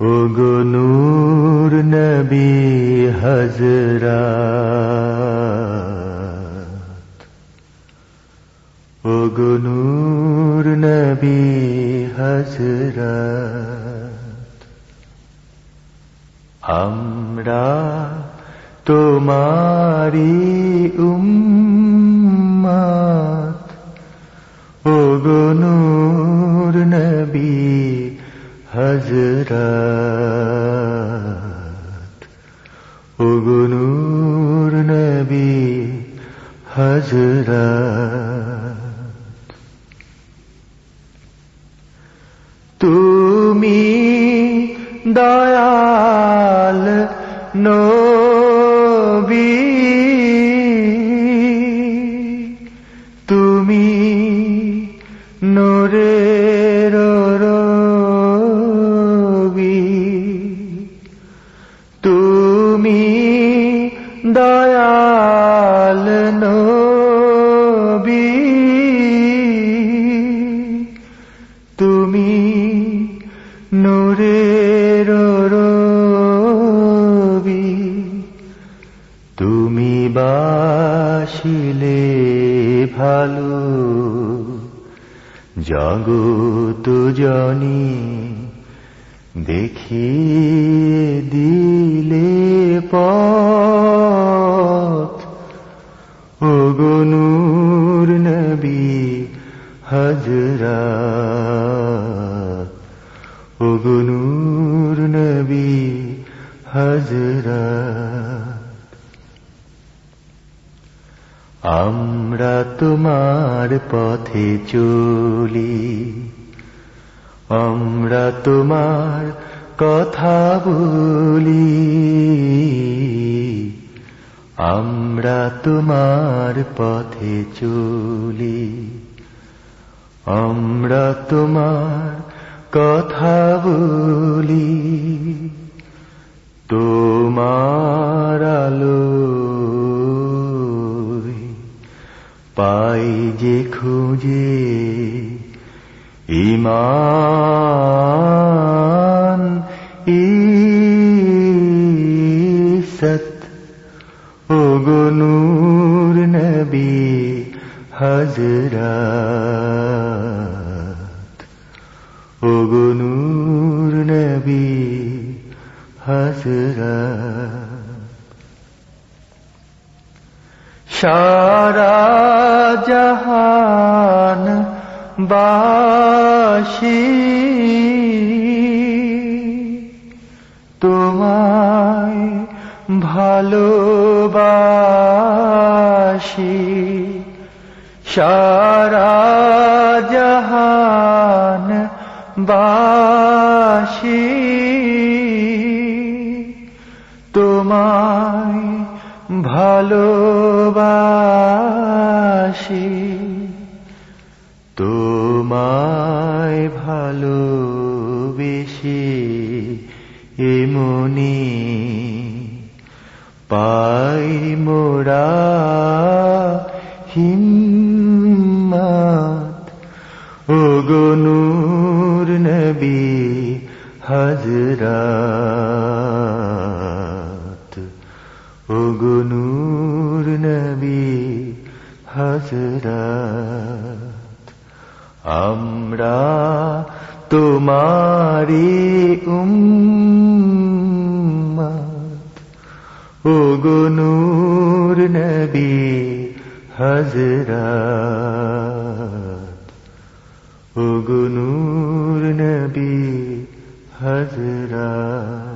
ওগো নবী হজরাত ওগো নূর নবী হজরাত আমরা তোমারি উম্মাত। ওগো নূর নবী হজরত ওগো নূর নবী হজরত তুমি দয়াল নবী। তুমি নোরের দয়াল নবী তুমি নোরের রবি তুমি বাসিলে ভালো জগত জনি দেখিয়ে দিলে পথ। ও গনুর নবী হজরা ও গনুর নবী হজরা আমরা তোমার পথে চলি। আমরা তোমার কথা বলি। আমরা তোমার পথে চলি। আমরা তোমার কথা বলি। তোমার আলো পাই যে খুঁজে ইমান ইসত ও গনুর নবী হজরত ও গনুর নবী হজরত সারা জাহান বাসি। তোমায় ভালোবাসি। সারা জাহান বাসি। তোমায় ভালোবাসি। এমনি পাই মোরা হিম্মত। ও গনুর নবী হজরত ও গনুর নবী হজরত আমরা তোমারি উম্মত। ও গনুর নবী হজরত ও গনুর নবী হজরত